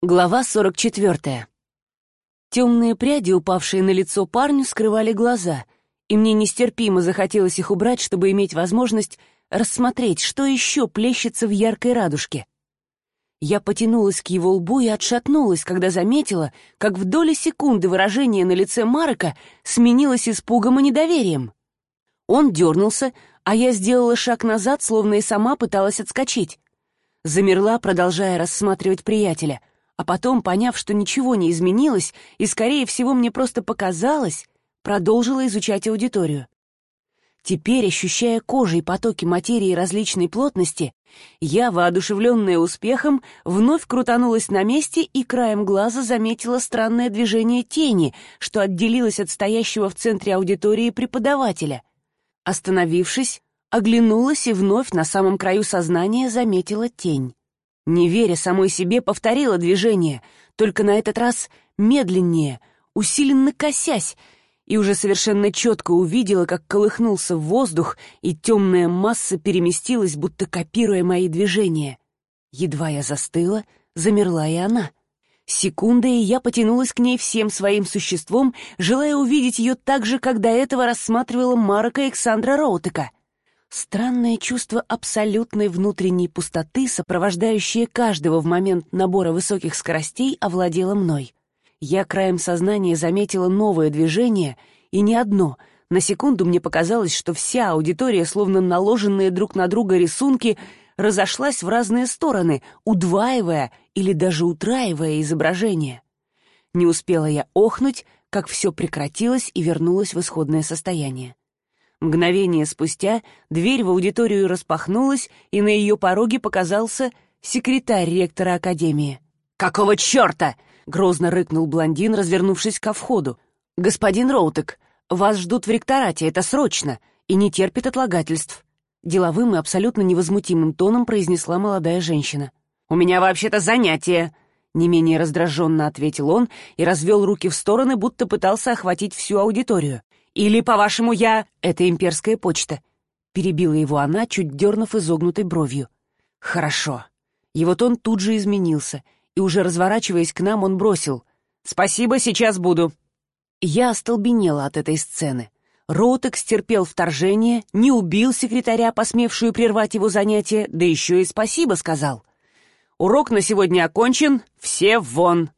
Глава 44. Темные пряди, упавшие на лицо парню, скрывали глаза, и мне нестерпимо захотелось их убрать, чтобы иметь возможность рассмотреть, что еще плещется в яркой радужке. Я потянулась к его лбу и отшатнулась, когда заметила, как в доли секунды выражение на лице Марка сменилось испугом и недоверием. Он дернулся, а я сделала шаг назад, словно и сама пыталась отскочить. Замерла, продолжая рассматривать приятеля — а потом, поняв, что ничего не изменилось, и, скорее всего, мне просто показалось, продолжила изучать аудиторию. Теперь, ощущая кожей потоки материи различной плотности, я, воодушевленная успехом, вновь крутанулась на месте и краем глаза заметила странное движение тени, что отделилось от стоящего в центре аудитории преподавателя. Остановившись, оглянулась и вновь на самом краю сознания заметила тень. Не веря самой себе, повторила движение, только на этот раз медленнее, усиленно косясь, и уже совершенно четко увидела, как колыхнулся воздух, и темная масса переместилась, будто копируя мои движения. Едва я застыла, замерла и она. Секунда, и я потянулась к ней всем своим существом, желая увидеть ее так же, как до этого рассматривала Марака Александра Роутека — Странное чувство абсолютной внутренней пустоты, сопровождающее каждого в момент набора высоких скоростей, овладело мной. Я краем сознания заметила новое движение, и не одно. На секунду мне показалось, что вся аудитория, словно наложенные друг на друга рисунки, разошлась в разные стороны, удваивая или даже утраивая изображение. Не успела я охнуть, как все прекратилось и вернулось в исходное состояние. Мгновение спустя дверь в аудиторию распахнулась, и на ее пороге показался секретарь ректора академии. «Какого черта?» — грозно рыкнул блондин, развернувшись ко входу. «Господин Роутек, вас ждут в ректорате, это срочно, и не терпит отлагательств». Деловым и абсолютно невозмутимым тоном произнесла молодая женщина. «У меня вообще-то занятие!» Не менее раздраженно ответил он и развел руки в стороны, будто пытался охватить всю аудиторию. Или, по-вашему, я... Это имперская почта. Перебила его она, чуть дернув изогнутой бровью. Хорошо. И вот он тут же изменился, и уже разворачиваясь к нам, он бросил. «Спасибо, сейчас буду». Я остолбенела от этой сцены. Роутек стерпел вторжение, не убил секретаря, посмевшую прервать его занятие, да еще и спасибо сказал. «Урок на сегодня окончен, все вон!»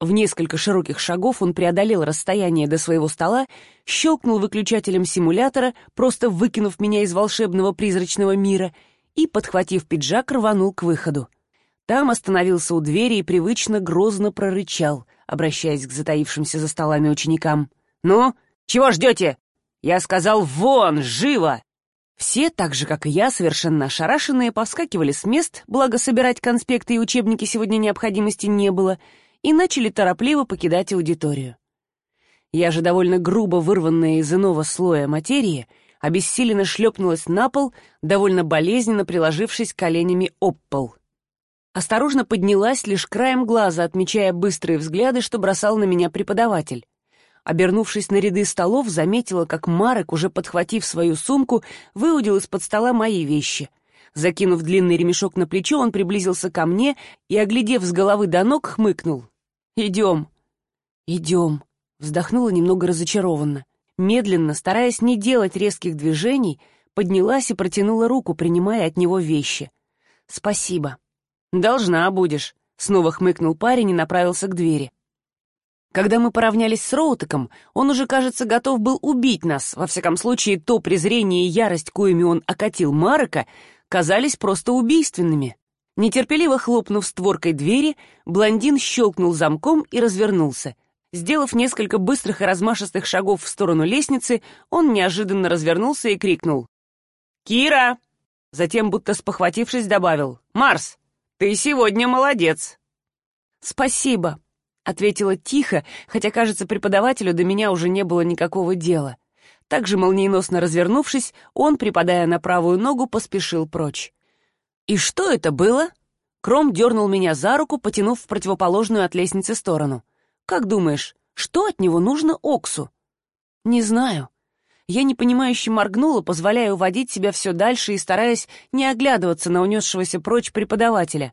В несколько широких шагов он преодолел расстояние до своего стола, щелкнул выключателем симулятора, просто выкинув меня из волшебного призрачного мира, и, подхватив пиджак, рванул к выходу. Там остановился у двери и привычно грозно прорычал, обращаясь к затаившимся за столами ученикам. «Ну, чего ждете? Я сказал, вон, живо!» Все, так же, как и я, совершенно ошарашенные, повскакивали с мест, благо собирать конспекты и учебники сегодня необходимости не было — и начали торопливо покидать аудиторию. Я же довольно грубо вырванная из иного слоя материи, обессиленно шлепнулась на пол, довольно болезненно приложившись коленями об пол. Осторожно поднялась лишь краем глаза, отмечая быстрые взгляды, что бросал на меня преподаватель. Обернувшись на ряды столов, заметила, как Марек, уже подхватив свою сумку, выудил из-под стола мои вещи. Закинув длинный ремешок на плечо, он приблизился ко мне и, оглядев с головы до ног, хмыкнул. «Идем». «Идем», — вздохнула немного разочарованно. Медленно, стараясь не делать резких движений, поднялась и протянула руку, принимая от него вещи. «Спасибо». «Должна будешь», — снова хмыкнул парень и направился к двери. Когда мы поравнялись с Роутеком, он уже, кажется, готов был убить нас. Во всяком случае, то презрение и ярость, коими он окатил Марека, казались просто убийственными. Нетерпеливо хлопнув створкой двери, блондин щелкнул замком и развернулся. Сделав несколько быстрых и размашистых шагов в сторону лестницы, он неожиданно развернулся и крикнул. «Кира!» Затем, будто спохватившись, добавил. «Марс, ты сегодня молодец!» «Спасибо», — ответила тихо, хотя, кажется, преподавателю до меня уже не было никакого дела. Также молниеносно развернувшись, он, припадая на правую ногу, поспешил прочь. «И что это было?» Кром дернул меня за руку, потянув в противоположную от лестницы сторону. «Как думаешь, что от него нужно Оксу?» «Не знаю». Я непонимающе моргнула, позволяя уводить себя все дальше и стараясь не оглядываться на унесшегося прочь преподавателя.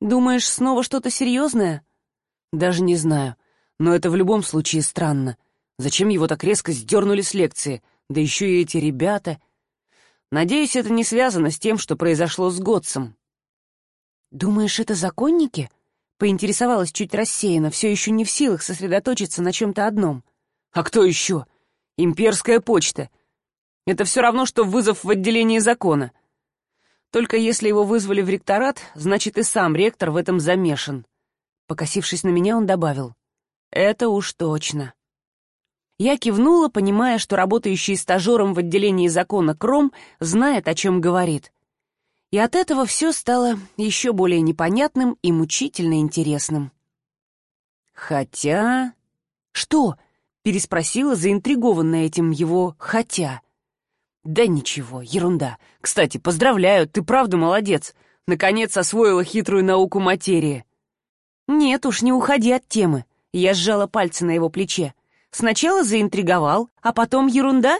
Думаешь, снова что-то серьезное? Даже не знаю. Но это в любом случае странно. Зачем его так резко сдернули с лекции? Да еще и эти ребята. Надеюсь, это не связано с тем, что произошло с Готсом. «Думаешь, это законники?» Поинтересовалась чуть рассеянно, все еще не в силах сосредоточиться на чем-то одном. «А кто еще? Имперская почта. Это все равно, что вызов в отделение закона. Только если его вызвали в ректорат, значит и сам ректор в этом замешан». Покосившись на меня, он добавил. «Это уж точно». Я кивнула, понимая, что работающий стажером в отделении закона Кром знает, о чем говорит. И от этого все стало еще более непонятным и мучительно интересным. «Хотя...» «Что?» — переспросила, заинтригованная этим его «хотя». «Да ничего, ерунда. Кстати, поздравляю, ты правда молодец. Наконец освоила хитрую науку материи». «Нет уж, не уходи от темы». Я сжала пальцы на его плече. Сначала заинтриговал, а потом ерунда?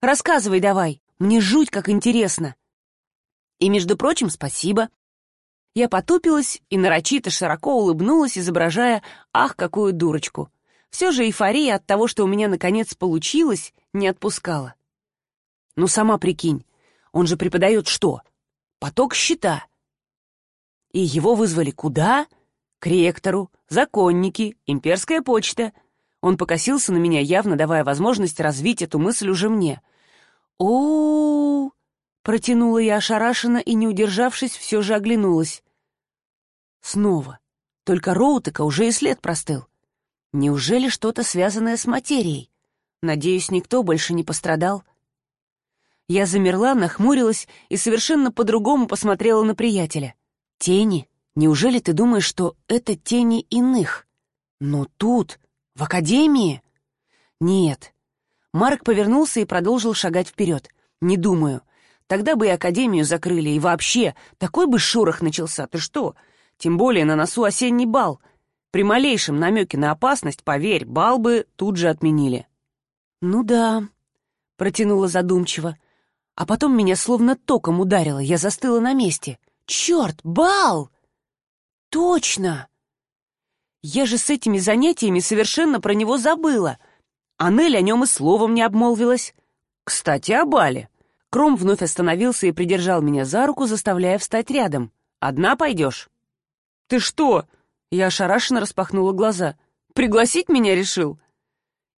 Рассказывай давай, мне жуть как интересно. И, между прочим, спасибо. Я потупилась и нарочито широко улыбнулась, изображая «ах, какую дурочку». Все же эйфория от того, что у меня наконец получилось, не отпускала. Ну, сама прикинь, он же преподает что? Поток счета. И его вызвали куда? К ректору, законники, имперская почта — он покосился на меня, явно давая возможность развить эту мысль уже мне. о, протянула я ошарашенно и, не удержавшись, все же оглянулась. Снова. Только Роутека уже и след простыл. Неужели что-то связанное с материей? Надеюсь, никто больше не пострадал. Я замерла, нахмурилась и совершенно по-другому посмотрела на приятеля. Тени? Неужели ты думаешь, что это тени иных? Но тут в академии? Нет. Марк повернулся и продолжил шагать вперед. Не думаю. Тогда бы и академию закрыли, и вообще, такой бы шорох начался, ты что? Тем более на носу осенний бал. При малейшем намеке на опасность, поверь, бал бы тут же отменили. Ну да, протянула задумчиво. А потом меня словно током ударило, я застыла на месте. Черт, бал! Точно! Я же с этими занятиями совершенно про него забыла. А Нель о нем и словом не обмолвилась. Кстати, о бале. Кром вновь остановился и придержал меня за руку, заставляя встать рядом. «Одна пойдешь?» «Ты что?» Я ошарашенно распахнула глаза. «Пригласить меня решил?»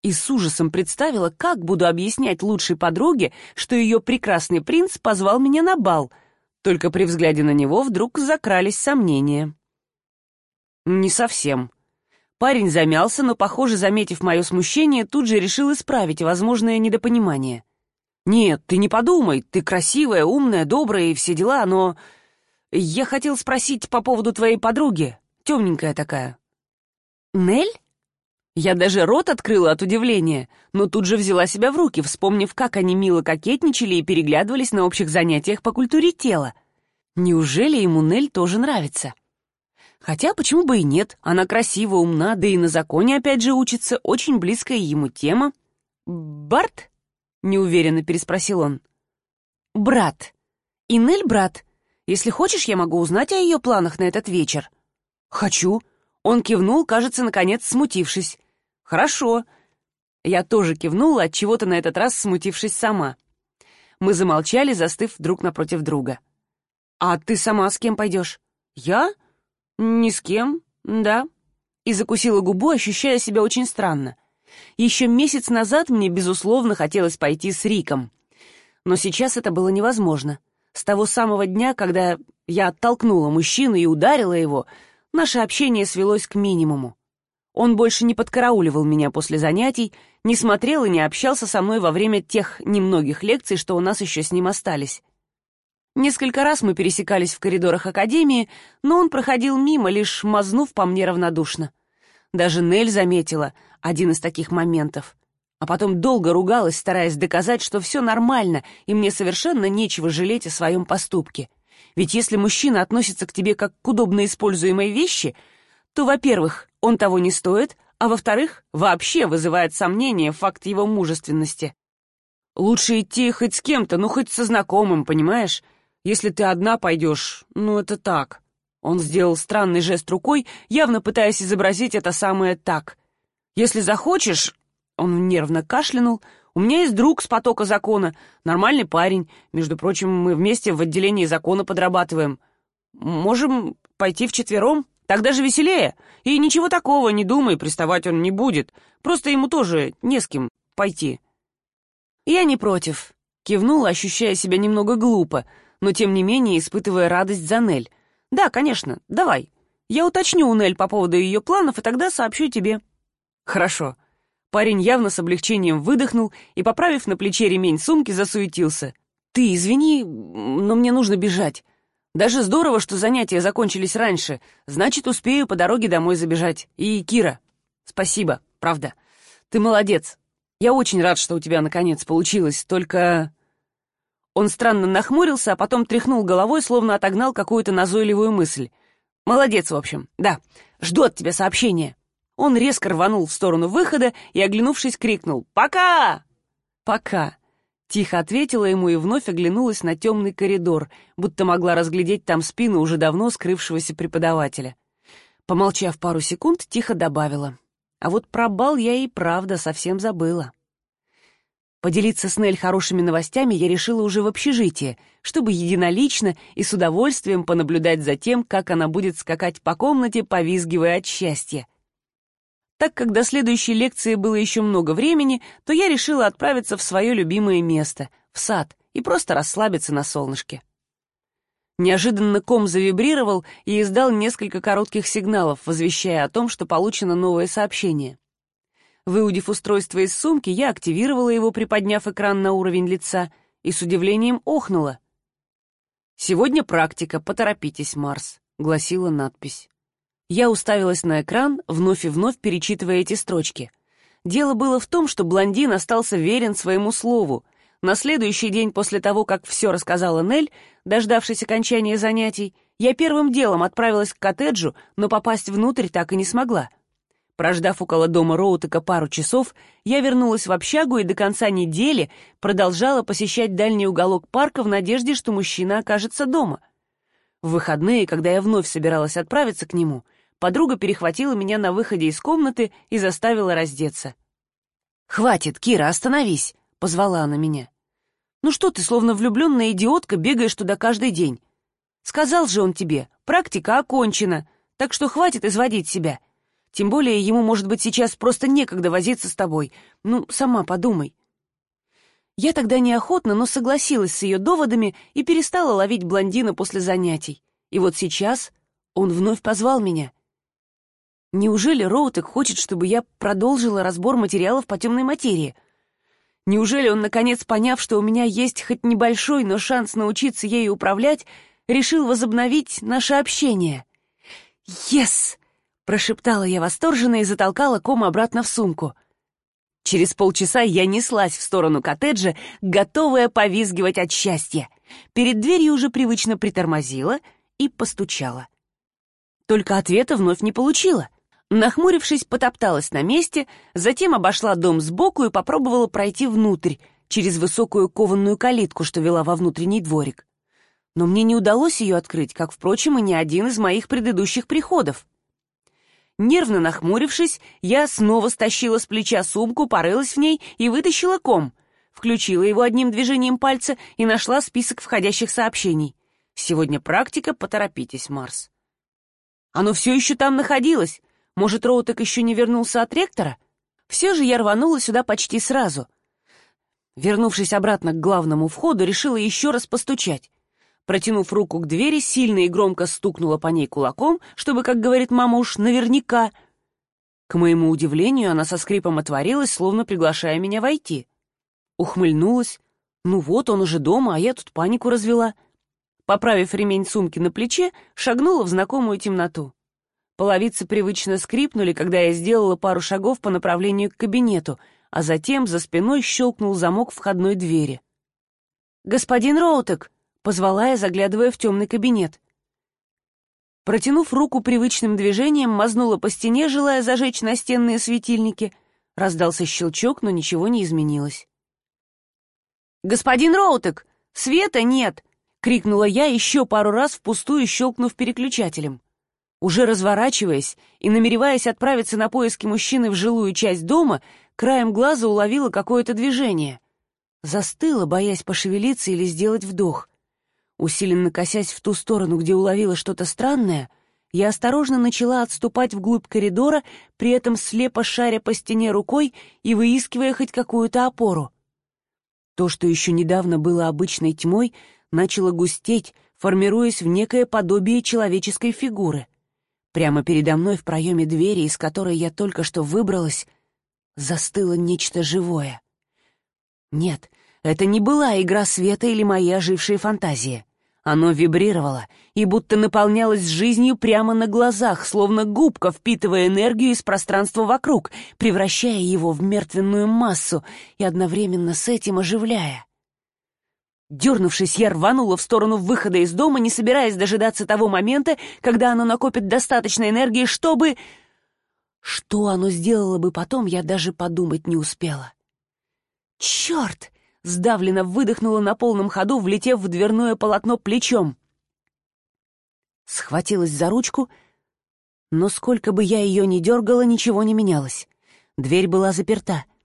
И с ужасом представила, как буду объяснять лучшей подруге, что ее прекрасный принц позвал меня на бал. Только при взгляде на него вдруг закрались сомнения. «Не совсем», Парень замялся, но, похоже, заметив мое смущение, тут же решил исправить возможное недопонимание. «Нет, ты не подумай, ты красивая, умная, добрая и все дела, но... Я хотел спросить по поводу твоей подруги, темненькая такая». «Нель?» Я даже рот открыла от удивления, но тут же взяла себя в руки, вспомнив, как они мило кокетничали и переглядывались на общих занятиях по культуре тела. Неужели ему Нель тоже нравится?» Хотя, почему бы и нет, она красива, умна, да и на законе опять же учится, очень близкая ему тема. «Барт?» — неуверенно переспросил он. «Брат. Инель брат. Если хочешь, я могу узнать о ее планах на этот вечер». «Хочу». Он кивнул, кажется, наконец смутившись. «Хорошо». Я тоже кивнула, от чего то на этот раз смутившись сама. Мы замолчали, застыв друг напротив друга. «А ты сама с кем пойдешь?» «Я?» «Ни с кем, да». И закусила губу, ощущая себя очень странно. Еще месяц назад мне, безусловно, хотелось пойти с Риком. Но сейчас это было невозможно. С того самого дня, когда я оттолкнула мужчину и ударила его, наше общение свелось к минимуму. Он больше не подкарауливал меня после занятий, не смотрел и не общался со мной во время тех немногих лекций, что у нас еще с ним остались. Несколько раз мы пересекались в коридорах академии, но он проходил мимо, лишь мазнув по мне равнодушно. Даже Нель заметила один из таких моментов. А потом долго ругалась, стараясь доказать, что все нормально, и мне совершенно нечего жалеть о своем поступке. Ведь если мужчина относится к тебе как к удобно используемой вещи, то, во-первых, он того не стоит, а во-вторых, вообще вызывает сомнение факт его мужественности. Лучше идти хоть с кем-то, ну хоть со знакомым, понимаешь? Если ты одна пойдешь, ну это так. Он сделал странный жест рукой, явно пытаясь изобразить это самое так. «Если захочешь...» Он нервно кашлянул. «У меня есть друг с потока закона. Нормальный парень. Между прочим, мы вместе в отделении закона подрабатываем. Можем пойти вчетвером? Так даже веселее. И ничего такого, не думай, приставать он не будет. Просто ему тоже не с кем пойти». «Я не против», — кивнула, ощущая себя немного глупо, но тем не менее испытывая радость за Нель. «Да, конечно, давай. Я уточню у Нель по поводу ее планов и тогда сообщу тебе». «Хорошо». Парень явно с облегчением выдохнул и, поправив на плече ремень сумки, засуетился. «Ты извини, но мне нужно бежать. Даже здорово, что занятия закончились раньше. Значит, успею по дороге домой забежать. И, Кира, спасибо, правда. Ты молодец. Я очень рад, что у тебя наконец получилось, только...» Он странно нахмурился, а потом тряхнул головой, словно отогнал какую-то назойливую мысль. «Молодец, в общем. Да, жду от тебя сообщения». Он резко рванул в сторону выхода и, оглянувшись, крикнул «Пока!» «Пока!» Тихо ответила ему и вновь оглянулась на темный коридор, будто могла разглядеть там спину уже давно скрывшегося преподавателя. Помолчав пару секунд, тихо добавила. «А вот про бал я и правда совсем забыла». Поделиться с Нель хорошими новостями я решила уже в общежитии, чтобы единолично и с удовольствием понаблюдать за тем, как она будет скакать по комнате, повизгивая от счастья. Так как до следующей лекции было еще много времени, то я решила отправиться в свое любимое место, в сад, и просто расслабиться на солнышке. Неожиданно ком завибрировал и издал несколько коротких сигналов, возвещая о том, что получено новое сообщение. Выудив устройство из сумки, я активировала его, приподняв экран на уровень лица, и с удивлением охнула. «Сегодня практика, поторопитесь, Марс», — гласила надпись. Я уставилась на экран, вновь и вновь перечитывая эти строчки. Дело было в том, что блондин остался верен своему слову. На следующий день после того, как все рассказала Нель, дождавшись окончания занятий, я первым делом отправилась к коттеджу, но попасть внутрь так и не смогла — Прождав около дома Роутека пару часов, я вернулась в общагу и до конца недели продолжала посещать дальний уголок парка в надежде, что мужчина окажется дома. В выходные, когда я вновь собиралась отправиться к нему, подруга перехватила меня на выходе из комнаты и заставила раздеться. «Хватит, Кира, остановись!» — позвала она меня. «Ну что ты, словно влюбленная идиотка, бегаешь туда каждый день? Сказал же он тебе, практика окончена, так что хватит изводить себя. Тем более ему, может быть, сейчас просто некогда возиться с тобой. Ну, сама подумай. Я тогда неохотно, но согласилась с ее доводами и перестала ловить блондина после занятий. И вот сейчас он вновь позвал меня. Неужели Роутек хочет, чтобы я продолжила разбор материалов по темной материи? Неужели он, наконец, поняв, что у меня есть хоть небольшой, но шанс научиться ею управлять, решил возобновить наше общение? «Yes!» Прошептала я восторженно и затолкала ком обратно в сумку. Через полчаса я неслась в сторону коттеджа, готовая повизгивать от счастья. Перед дверью уже привычно притормозила и постучала. Только ответа вновь не получила. Нахмурившись, потопталась на месте, затем обошла дом сбоку и попробовала пройти внутрь, через высокую кованную калитку, что вела во внутренний дворик. Но мне не удалось ее открыть, как, впрочем, и ни один из моих предыдущих приходов. Нервно нахмурившись, я снова стащила с плеча сумку, порылась в ней и вытащила ком. Включила его одним движением пальца и нашла список входящих сообщений. «Сегодня практика, поторопитесь, Марс». Оно все еще там находилось. Может, Роутек еще не вернулся от ректора? Все же я рванула сюда почти сразу. Вернувшись обратно к главному входу, решила еще раз постучать. Протянув руку к двери, сильно и громко стукнула по ней кулаком, чтобы, как говорит мама, уж наверняка. К моему удивлению, она со скрипом отворилась, словно приглашая меня войти. Ухмыльнулась. Ну вот, он уже дома, а я тут панику развела. Поправив ремень сумки на плече, шагнула в знакомую темноту. Половицы привычно скрипнули, когда я сделала пару шагов по направлению к кабинету, а затем за спиной щелкнул замок входной двери. «Господин Роутек!» Позвала я, заглядывая в темный кабинет. Протянув руку привычным движением, мазнула по стене, желая зажечь настенные светильники. Раздался щелчок, но ничего не изменилось. «Господин Роутек, света нет!» — крикнула я еще пару раз впустую щелкнув переключателем. Уже разворачиваясь и намереваясь отправиться на поиски мужчины в жилую часть дома, краем глаза уловила какое-то движение. Застыла, боясь пошевелиться или сделать вдох. Усиленно косясь в ту сторону, где уловила что-то странное, я осторожно начала отступать вглубь коридора, при этом слепо шаря по стене рукой и выискивая хоть какую-то опору. То, что еще недавно было обычной тьмой, начало густеть, формируясь в некое подобие человеческой фигуры. Прямо передо мной в проеме двери, из которой я только что выбралась, застыло нечто живое. Нет, это не была игра света или мои ожившие фантазии. Оно вибрировало и будто наполнялось жизнью прямо на глазах, словно губка, впитывая энергию из пространства вокруг, превращая его в мертвенную массу и одновременно с этим оживляя. Дернувшись, я рванула в сторону выхода из дома, не собираясь дожидаться того момента, когда оно накопит достаточно энергии, чтобы... Что оно сделало бы потом, я даже подумать не успела. «Черт!» — сдавленно выдохнула на полном ходу, влетев в дверное полотно плечом. Схватилась за ручку, но сколько бы я ее ни дергала, ничего не менялось. Дверь была заперта —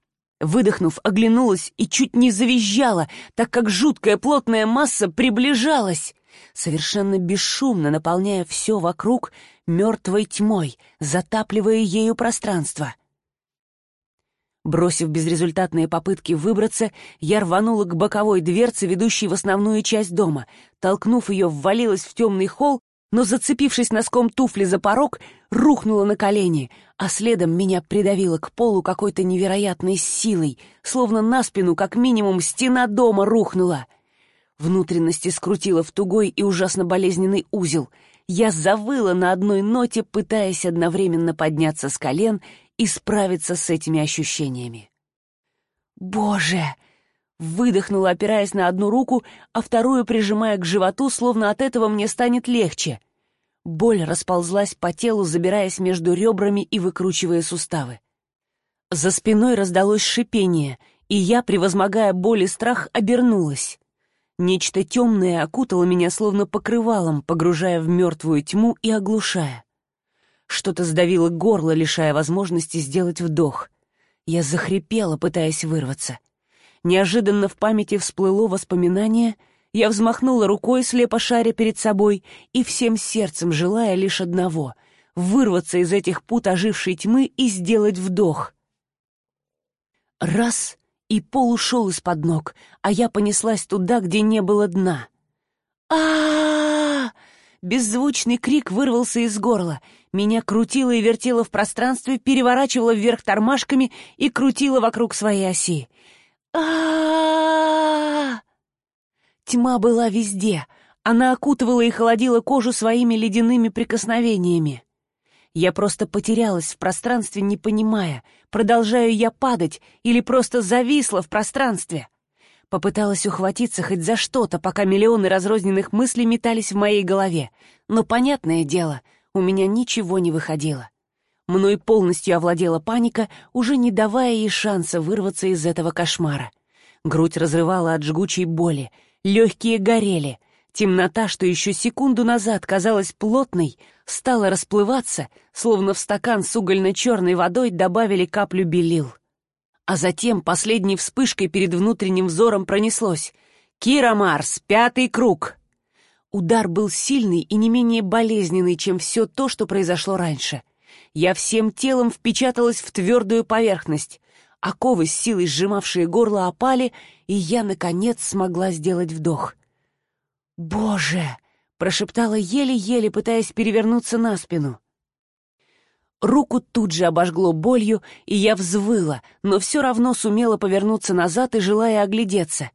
Выдохнув, оглянулась и чуть не завизжала, так как жуткая плотная масса приближалась, совершенно бесшумно наполняя все вокруг мертвой тьмой, затапливая ею пространство. Бросив безрезультатные попытки выбраться, я рванула к боковой дверце, ведущей в основную часть дома. Толкнув ее, ввалилась в темный холл но, зацепившись носком туфли за порог, рухнула на колени, а следом меня придавило к полу какой-то невероятной силой, словно на спину, как минимум, стена дома рухнула. Внутренности скрутила в тугой и ужасно болезненный узел. Я завыла на одной ноте, пытаясь одновременно подняться с колен и справиться с этими ощущениями. «Боже!» Выдохнула, опираясь на одну руку, а вторую прижимая к животу, словно от этого мне станет легче. Боль расползлась по телу, забираясь между ребрами и выкручивая суставы. За спиной раздалось шипение, и я, превозмогая боль и страх, обернулась. Нечто темное окутало меня словно покрывалом, погружая в мертвую тьму и оглушая. Что-то сдавило горло, лишая возможности сделать вдох. Я захрипела, пытаясь вырваться — Неожиданно в памяти всплыло воспоминание, я взмахнула рукой, слепо шаря перед собой, и всем сердцем желая лишь одного — вырваться из этих пут ожившей тьмы и сделать вдох. Раз — и пол ушел из-под ног, а я понеслась туда, где не было дна. а Беззвучный крик вырвался из горла. Меня крутило и вертело в пространстве, переворачивало вверх тормашками и крутило вокруг своей оси а Тьма была везде. Она окутывала и холодила кожу своими ледяными прикосновениями. Я просто потерялась в пространстве, не понимая, продолжаю я падать или просто зависла в пространстве. Попыталась ухватиться хоть за что-то, пока миллионы разрозненных мыслей метались в моей голове. Но, понятное дело, у меня ничего не выходило. Мной полностью овладела паника, уже не давая ей шанса вырваться из этого кошмара. Грудь разрывала от жгучей боли, легкие горели. Темнота, что еще секунду назад казалась плотной, стала расплываться, словно в стакан с угольно-черной водой добавили каплю белил. А затем последней вспышкой перед внутренним взором пронеслось. «Кира Марс, пятый круг!» Удар был сильный и не менее болезненный, чем все то, что произошло раньше. Я всем телом впечаталась в твердую поверхность. Оковы с силой сжимавшие горло опали, и я, наконец, смогла сделать вдох. «Боже!» — прошептала еле-еле, пытаясь перевернуться на спину. Руку тут же обожгло болью, и я взвыла, но все равно сумела повернуться назад и желая оглядеться.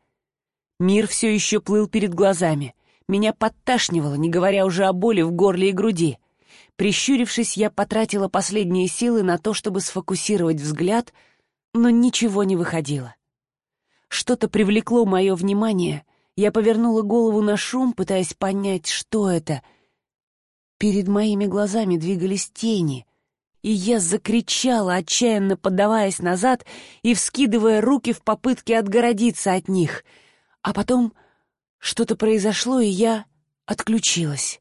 Мир все еще плыл перед глазами. Меня подташнивало, не говоря уже о боли в горле и груди. Прищурившись, я потратила последние силы на то, чтобы сфокусировать взгляд, но ничего не выходило. Что-то привлекло мое внимание. Я повернула голову на шум, пытаясь понять, что это. Перед моими глазами двигались тени, и я закричала, отчаянно поддаваясь назад и вскидывая руки в попытке отгородиться от них. А потом Что-то произошло, и я отключилась.